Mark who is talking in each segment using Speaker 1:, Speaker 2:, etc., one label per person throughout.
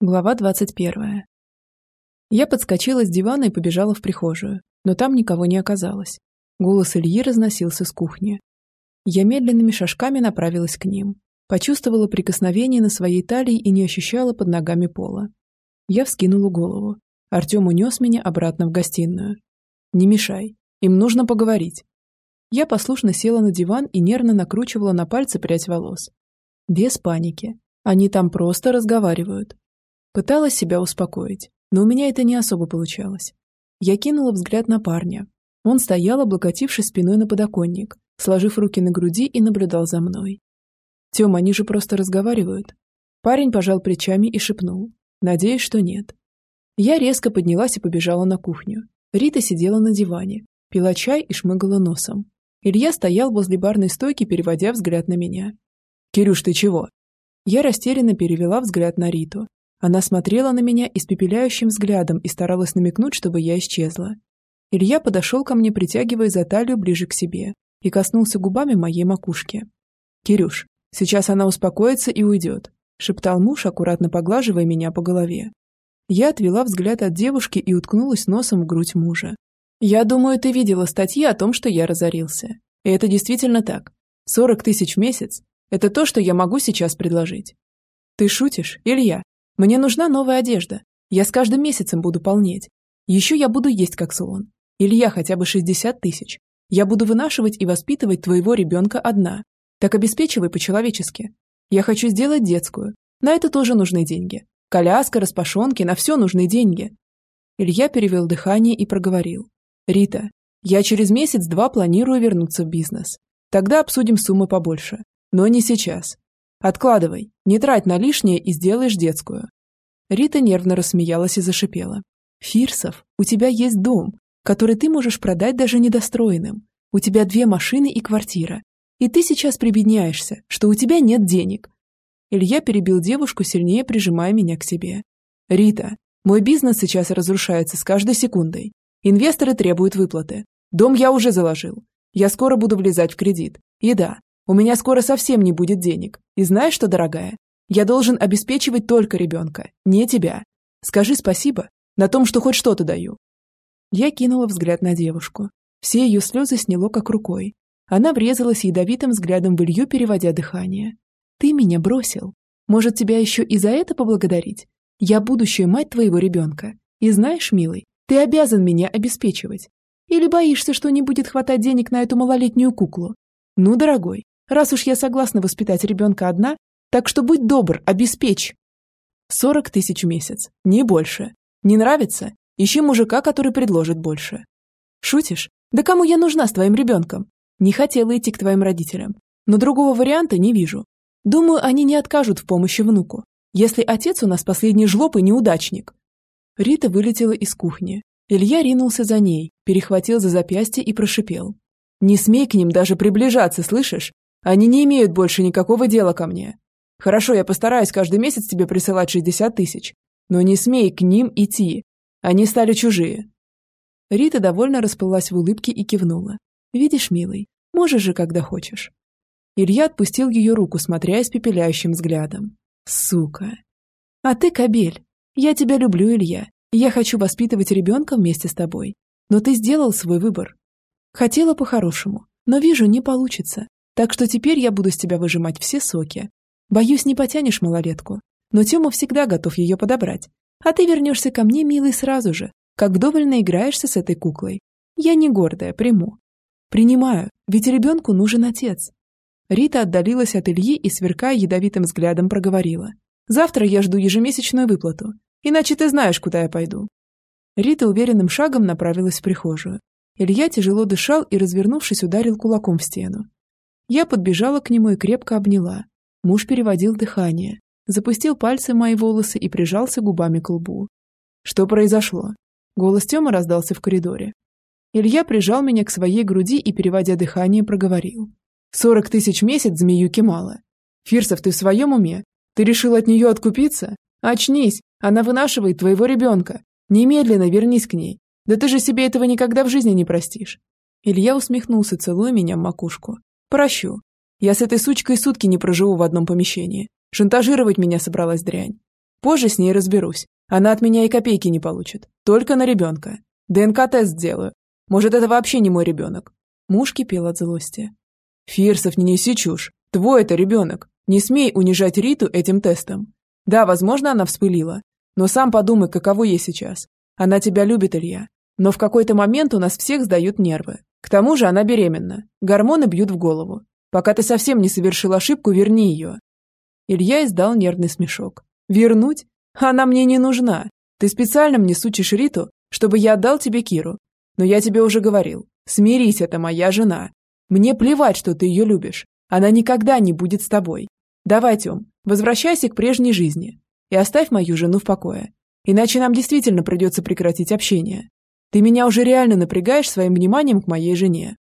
Speaker 1: Глава 21. Я подскочила с дивана и побежала в прихожую, но там никого не оказалось. Голос Ильи разносился с кухни. Я медленными шажками направилась к ним. Почувствовала прикосновение на своей талии и не ощущала под ногами пола. Я вскинула голову. Артем унес меня обратно в гостиную. «Не мешай. Им нужно поговорить». Я послушно села на диван и нервно накручивала на пальцы прядь волос. Без паники. Они там просто разговаривают. Пыталась себя успокоить, но у меня это не особо получалось. Я кинула взгляд на парня. Он стоял, облокотившись спиной на подоконник, сложив руки на груди и наблюдал за мной. «Тём, они же просто разговаривают». Парень пожал плечами и шепнул. «Надеюсь, что нет». Я резко поднялась и побежала на кухню. Рита сидела на диване, пила чай и шмыгала носом. Илья стоял возле барной стойки, переводя взгляд на меня. «Кирюш, ты чего?» Я растерянно перевела взгляд на Риту. Она смотрела на меня испепеляющим взглядом и старалась намекнуть, чтобы я исчезла. Илья подошел ко мне, притягивая за талию ближе к себе, и коснулся губами моей макушки. «Кирюш, сейчас она успокоится и уйдет», — шептал муж, аккуратно поглаживая меня по голове. Я отвела взгляд от девушки и уткнулась носом в грудь мужа. «Я думаю, ты видела статьи о том, что я разорился. И это действительно так. 40 тысяч в месяц – это то, что я могу сейчас предложить». «Ты шутишь, Илья?» Мне нужна новая одежда. Я с каждым месяцем буду полнеть. Еще я буду есть как слон. Илья хотя бы 60 тысяч. Я буду вынашивать и воспитывать твоего ребенка одна. Так обеспечивай по-человечески. Я хочу сделать детскую. На это тоже нужны деньги. Коляска, распашонки, на все нужны деньги. Илья перевел дыхание и проговорил. Рита, я через месяц-два планирую вернуться в бизнес. Тогда обсудим суммы побольше. Но не сейчас. Откладывай, не трать на лишнее и сделаешь детскую. Рита нервно рассмеялась и зашипела. Фирсов, у тебя есть дом, который ты можешь продать даже недостроенным. У тебя две машины и квартира. И ты сейчас прибедняешься, что у тебя нет денег. Илья перебил девушку, сильнее прижимая меня к себе. Рита, мой бизнес сейчас разрушается с каждой секундой. Инвесторы требуют выплаты. Дом я уже заложил. Я скоро буду влезать в кредит. И да, у меня скоро совсем не будет денег. И знаешь что, дорогая? Я должен обеспечивать только ребенка, не тебя. Скажи спасибо на том, что хоть что-то даю». Я кинула взгляд на девушку. Все ее слезы сняло как рукой. Она врезалась ядовитым взглядом в Илью, переводя дыхание. «Ты меня бросил. Может, тебя еще и за это поблагодарить? Я будущая мать твоего ребенка. И знаешь, милый, ты обязан меня обеспечивать. Или боишься, что не будет хватать денег на эту малолетнюю куклу? Ну, дорогой, Раз уж я согласна воспитать ребенка одна, так что будь добр, обеспечь. Сорок тысяч в месяц, не больше. Не нравится? Ищи мужика, который предложит больше. Шутишь? Да кому я нужна с твоим ребенком? Не хотела идти к твоим родителям, но другого варианта не вижу. Думаю, они не откажут в помощи внуку, если отец у нас последний жлоб и неудачник. Рита вылетела из кухни. Илья ринулся за ней, перехватил за запястье и прошипел. «Не смей к ним даже приближаться, слышишь? Они не имеют больше никакого дела ко мне. Хорошо, я постараюсь каждый месяц тебе присылать 60 тысяч. Но не смей к ним идти. Они стали чужие». Рита довольно расплылась в улыбке и кивнула. «Видишь, милый, можешь же, когда хочешь». Илья отпустил ее руку, смотря испепеляющим взглядом. «Сука!» «А ты, кобель! Я тебя люблю, Илья. Я хочу воспитывать ребенка вместе с тобой. Но ты сделал свой выбор. Хотела по-хорошему, но вижу, не получится. Так что теперь я буду с тебя выжимать все соки. Боюсь, не потянешь малолетку. Но Тёма всегда готов ее подобрать. А ты вернешься ко мне, милый, сразу же, как вдоволь наиграешься с этой куклой. Я не гордая, приму. Принимаю, ведь ребенку нужен отец. Рита отдалилась от Ильи и, сверкая ядовитым взглядом, проговорила. «Завтра я жду ежемесячную выплату, иначе ты знаешь, куда я пойду». Рита уверенным шагом направилась в прихожую. Илья тяжело дышал и, развернувшись, ударил кулаком в стену. Я подбежала к нему и крепко обняла. Муж переводил дыхание, запустил пальцы в мои волосы и прижался губами к лбу. Что произошло? Голос Тёмы раздался в коридоре. Илья прижал меня к своей груди и, переводя дыхание, проговорил. «Сорок тысяч месяц змеюки мало. Фирсов, ты в своем уме? Ты решил от нее откупиться? Очнись, она вынашивает твоего ребенка. Немедленно вернись к ней. Да ты же себе этого никогда в жизни не простишь». Илья усмехнулся, целуя меня в макушку. Прощу. Я с этой сучкой сутки не проживу в одном помещении. Шантажировать меня собралась дрянь. Позже с ней разберусь. Она от меня и копейки не получит. Только на ребенка. ДНК-тест сделаю. Может, это вообще не мой ребенок. Муж кипел от злости. Фирсов, не неси чушь. Твой это ребенок. Не смей унижать Риту этим тестом. Да, возможно, она вспылила. Но сам подумай, каково ей сейчас. Она тебя любит, Илья. Но в какой-то момент у нас всех сдают нервы. К тому же она беременна. Гормоны бьют в голову. Пока ты совсем не совершил ошибку, верни ее. Илья издал нервный смешок. Вернуть? Она мне не нужна. Ты специально мне сучишь Риту, чтобы я отдал тебе Киру. Но я тебе уже говорил. Смирись, это моя жена. Мне плевать, что ты ее любишь. Она никогда не будет с тобой. Давай, Тем, возвращайся к прежней жизни и оставь мою жену в покое. Иначе нам действительно придется прекратить общение. Ты меня уже реально напрягаешь своим вниманием к моей жене».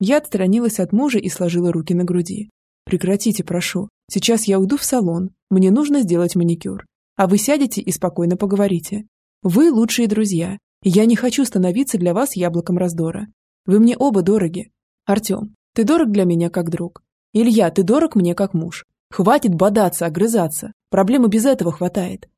Speaker 1: Я отстранилась от мужа и сложила руки на груди. «Прекратите, прошу. Сейчас я уйду в салон. Мне нужно сделать маникюр. А вы сядете и спокойно поговорите. Вы лучшие друзья, я не хочу становиться для вас яблоком раздора. Вы мне оба дороги. Артем, ты дорог для меня как друг. Илья, ты дорог мне как муж. Хватит бодаться, огрызаться. Проблемы без этого хватает.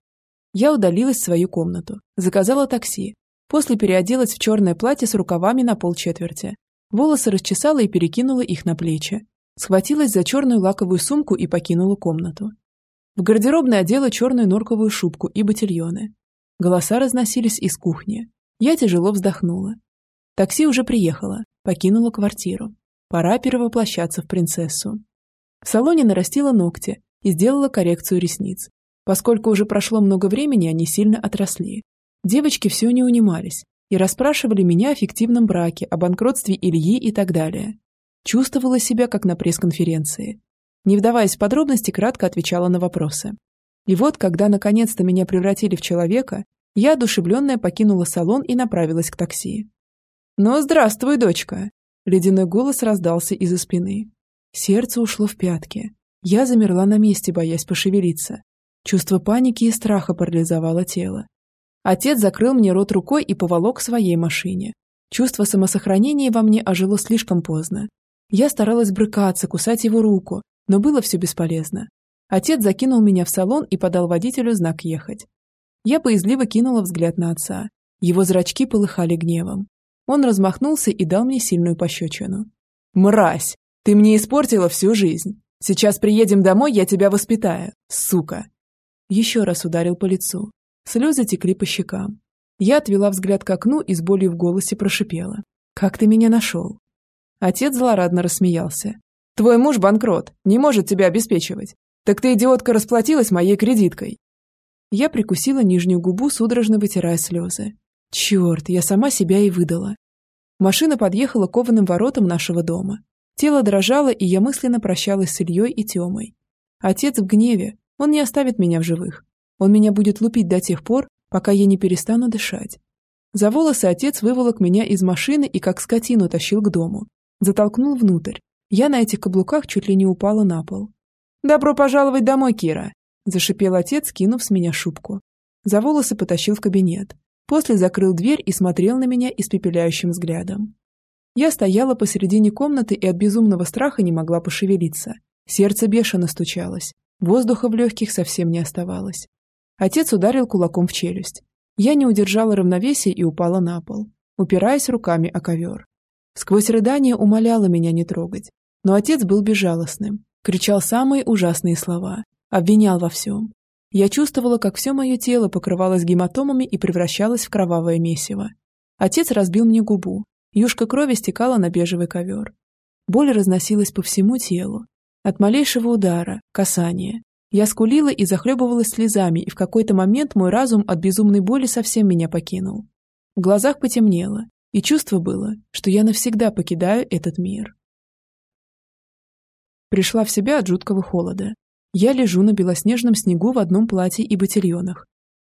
Speaker 1: Я удалилась в свою комнату, заказала такси, После переоделась в черное платье с рукавами на полчетверти. Волосы расчесала и перекинула их на плечи. Схватилась за черную лаковую сумку и покинула комнату. В гардеробной одела черную норковую шубку и ботильоны. Голоса разносились из кухни. Я тяжело вздохнула. Такси уже приехало, покинула квартиру. Пора перевоплощаться в принцессу. В салоне нарастила ногти и сделала коррекцию ресниц. Поскольку уже прошло много времени, они сильно отросли. Девочки все не унимались и расспрашивали меня о фиктивном браке, о банкротстве Ильи и так далее. Чувствовала себя как на пресс-конференции. Не вдаваясь в подробности, кратко отвечала на вопросы. И вот, когда наконец-то меня превратили в человека, я, одушевленная, покинула салон и направилась к такси. «Ну, здравствуй, дочка!» Ледяной голос раздался из-за спины. Сердце ушло в пятки. Я замерла на месте, боясь пошевелиться. Чувство паники и страха парализовало тело. Отец закрыл мне рот рукой и поволок к своей машине. Чувство самосохранения во мне ожило слишком поздно. Я старалась брыкаться, кусать его руку, но было все бесполезно. Отец закинул меня в салон и подал водителю знак «Ехать». Я поизливо кинула взгляд на отца. Его зрачки полыхали гневом. Он размахнулся и дал мне сильную пощечину. «Мразь! Ты мне испортила всю жизнь! Сейчас приедем домой, я тебя воспитаю, сука!» Еще раз ударил по лицу. Слезы текли по щекам. Я отвела взгляд к окну и с болью в голосе прошипела. «Как ты меня нашел?» Отец злорадно рассмеялся. «Твой муж банкрот, не может тебя обеспечивать. Так ты, идиотка, расплатилась моей кредиткой». Я прикусила нижнюю губу, судорожно вытирая слезы. Черт, я сама себя и выдала. Машина подъехала к кованым воротам нашего дома. Тело дрожало, и я мысленно прощалась с Ильей и Темой. Отец в гневе, он не оставит меня в живых. Он меня будет лупить до тех пор, пока я не перестану дышать. За волосы отец выволок меня из машины и как скотину тащил к дому. Затолкнул внутрь. Я на этих каблуках чуть ли не упала на пол. «Добро пожаловать домой, Кира!» – зашипел отец, кинув с меня шубку. За волосы потащил в кабинет. После закрыл дверь и смотрел на меня испепеляющим взглядом. Я стояла посередине комнаты и от безумного страха не могла пошевелиться. Сердце бешено стучалось. Воздуха в легких совсем не оставалось. Отец ударил кулаком в челюсть. Я не удержала равновесия и упала на пол, упираясь руками о ковер. Сквозь рыдание умоляла меня не трогать. Но отец был безжалостным, кричал самые ужасные слова, обвинял во всем. Я чувствовала, как все мое тело покрывалось гематомами и превращалось в кровавое месиво. Отец разбил мне губу, юшка крови стекала на бежевый ковер. Боль разносилась по всему телу. От малейшего удара, касания, я скулила и захлебывалась слезами, и в какой-то момент мой разум от безумной боли совсем меня покинул. В глазах потемнело, и чувство было, что я навсегда покидаю этот мир. Пришла в себя от жуткого холода. Я лежу на белоснежном снегу в одном платье и ботильонах.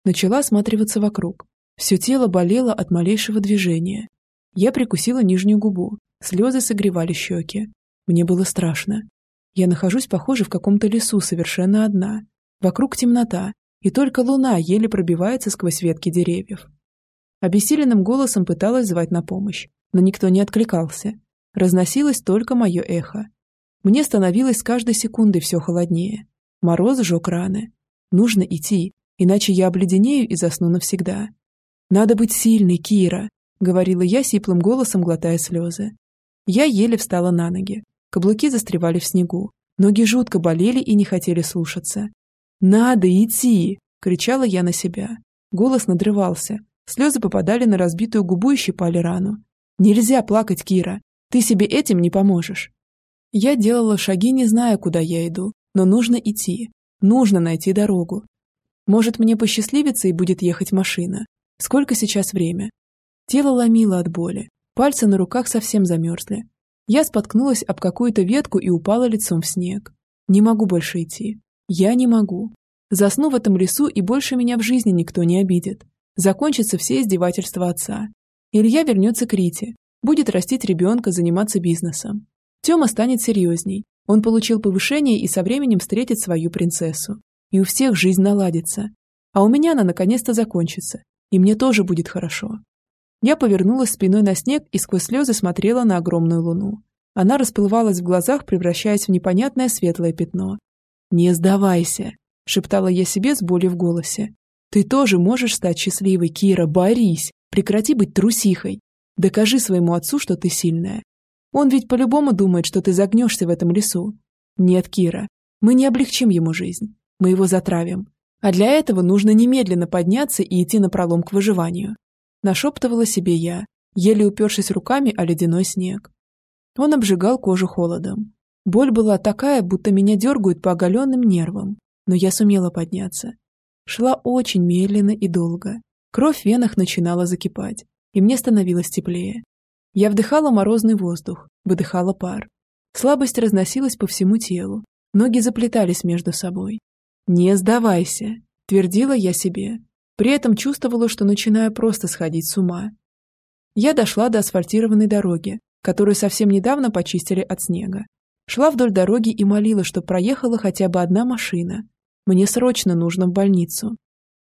Speaker 1: Начала осматриваться вокруг. Все тело болело от малейшего движения. Я прикусила нижнюю губу. Слезы согревали щеки. Мне было страшно. Я нахожусь, похоже, в каком-то лесу совершенно одна. Вокруг темнота, и только луна еле пробивается сквозь ветки деревьев. Обессиленным голосом пыталась звать на помощь, но никто не откликался. Разносилось только мое эхо. Мне становилось с каждой секундой все холоднее. Мороз сжег раны. Нужно идти. иначе я обледенею и засну навсегда. «Надо быть сильной, Кира», — говорила я сиплым голосом, глотая слезы. Я еле встала на ноги. Каблуки застревали в снегу. Ноги жутко болели и не хотели слушаться. «Надо идти!» — кричала я на себя. Голос надрывался. Слезы попадали на разбитую губу и щипали рану. «Нельзя плакать, Кира! Ты себе этим не поможешь!» Я делала шаги, не зная, куда я иду, но нужно идти. Нужно найти дорогу. Может, мне посчастливится и будет ехать машина. Сколько сейчас время? Тело ломило от боли. Пальцы на руках совсем замерзли. Я споткнулась об какую-то ветку и упала лицом в снег. Не могу больше идти. Я не могу. Засну в этом лесу, и больше меня в жизни никто не обидит. Закончатся все издевательства отца. Илья вернется к Рите, будет растить ребенка, заниматься бизнесом. Тёма станет серьезней. Он получил повышение и со временем встретит свою принцессу. И у всех жизнь наладится. А у меня она наконец-то закончится. И мне тоже будет хорошо. Я повернулась спиной на снег и сквозь слезы смотрела на огромную луну. Она расплывалась в глазах, превращаясь в непонятное светлое пятно. «Не сдавайся!» – шептала я себе с болью в голосе. «Ты тоже можешь стать счастливой, Кира, борись! Прекрати быть трусихой! Докажи своему отцу, что ты сильная. Он ведь по-любому думает, что ты загнешься в этом лесу. Нет, Кира, мы не облегчим ему жизнь. Мы его затравим. А для этого нужно немедленно подняться и идти на пролом к выживанию. Нашептывала себе я, еле упершись руками о ледяной снег. Он обжигал кожу холодом. Боль была такая, будто меня дергают по оголенным нервам, но я сумела подняться. Шла очень медленно и долго. Кровь в венах начинала закипать, и мне становилось теплее. Я вдыхала морозный воздух, выдыхала пар. Слабость разносилась по всему телу, ноги заплетались между собой. «Не сдавайся», — твердила я себе, при этом чувствовала, что начинаю просто сходить с ума. Я дошла до асфальтированной дороги, которую совсем недавно почистили от снега. Шла вдоль дороги и молила, что проехала хотя бы одна машина. Мне срочно нужно в больницу.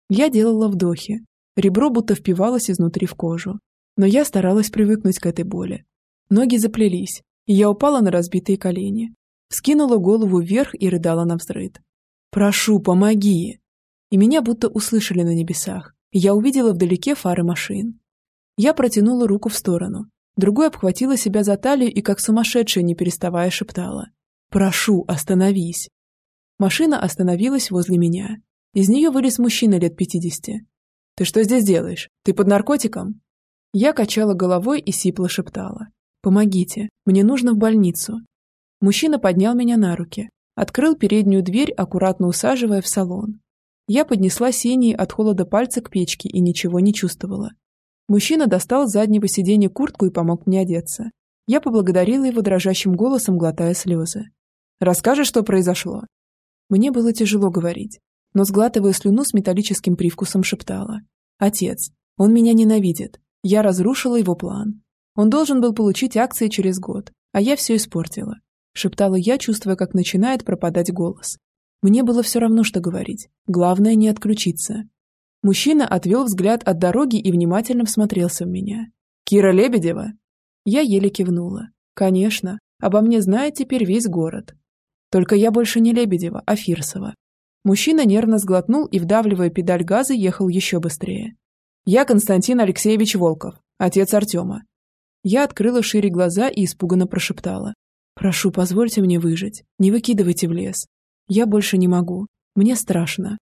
Speaker 1: Я делала вдохи. Ребро будто впивалось изнутри в кожу. Но я старалась привыкнуть к этой боли. Ноги заплелись, и я упала на разбитые колени. Скинула голову вверх и рыдала на взрыд. «Прошу, помоги!» И меня будто услышали на небесах, я увидела вдалеке фары машин. Я протянула руку в сторону, другой обхватила себя за талию и как сумасшедшая, не переставая, шептала «Прошу, остановись!». Машина остановилась возле меня. Из нее вылез мужчина лет пятидесяти. «Ты что здесь делаешь? Ты под наркотиком?» Я качала головой и сипло шептала. «Помогите, мне нужно в больницу». Мужчина поднял меня на руки, открыл переднюю дверь, аккуратно усаживая в салон. Я поднесла синие от холода пальцы к печке и ничего не чувствовала. Мужчина достал с заднего сиденья куртку и помог мне одеться. Я поблагодарила его дрожащим голосом, глотая слезы. «Расскажешь, что произошло?» Мне было тяжело говорить, но, сглатывая слюну с металлическим привкусом, шептала. «Отец, он меня ненавидит. Я разрушила его план. Он должен был получить акции через год, а я все испортила», шептала я, чувствуя, как начинает пропадать голос. Мне было все равно, что говорить. Главное не отключиться. Мужчина отвел взгляд от дороги и внимательно всмотрелся в меня. «Кира Лебедева?» Я еле кивнула. «Конечно. Обо мне знает теперь весь город. Только я больше не Лебедева, а Фирсова». Мужчина нервно сглотнул и, вдавливая педаль газа, ехал еще быстрее. «Я Константин Алексеевич Волков, отец Артема». Я открыла шире глаза и испуганно прошептала. «Прошу, позвольте мне выжить. Не выкидывайте в лес. Я больше не могу. Мне страшно.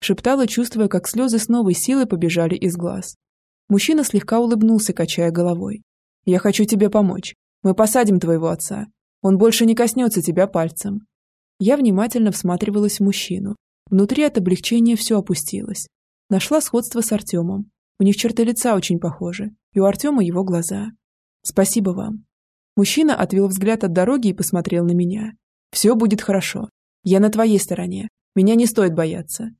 Speaker 1: Шептала, чувствуя, как слезы с новой силой побежали из глаз. Мужчина слегка улыбнулся, качая головой. «Я хочу тебе помочь. Мы посадим твоего отца. Он больше не коснется тебя пальцем». Я внимательно всматривалась в мужчину. Внутри от облегчения все опустилось. Нашла сходство с Артемом. У них черты лица очень похожи, и у Артема его глаза. «Спасибо вам». Мужчина отвел взгляд от дороги и посмотрел на меня. «Все будет хорошо. Я на твоей стороне. Меня не стоит бояться».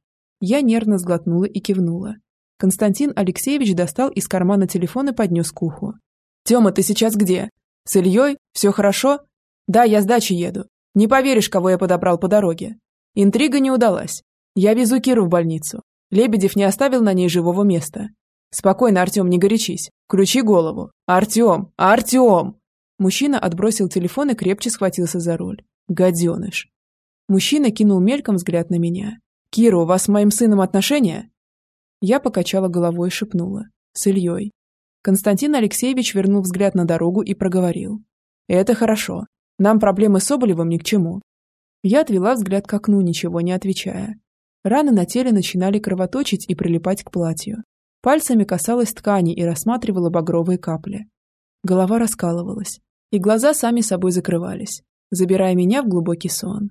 Speaker 1: Я нервно сглотнула и кивнула. Константин Алексеевич достал из кармана телефон и поднес к уху. «Тема, ты сейчас где? С Ильей? Все хорошо? Да, я с дачи еду. Не поверишь, кого я подобрал по дороге. Интрига не удалась. Я везу Киру в больницу. Лебедев не оставил на ней живого места. Спокойно, Артем, не горячись. Включи голову. Артем! Артем!» Мужчина отбросил телефон и крепче схватился за руль. Гаденыш. Мужчина кинул мельком взгляд на меня. «Кира, у вас с моим сыном отношения?» Я покачала головой и шепнула. «С Ильей». Константин Алексеевич вернул взгляд на дорогу и проговорил. «Это хорошо. Нам проблемы с Соболевым ни к чему». Я отвела взгляд к окну, ничего не отвечая. Раны на теле начинали кровоточить и прилипать к платью. Пальцами касалась ткани и рассматривала багровые капли. Голова раскалывалась, и глаза сами собой закрывались, забирая меня в глубокий сон.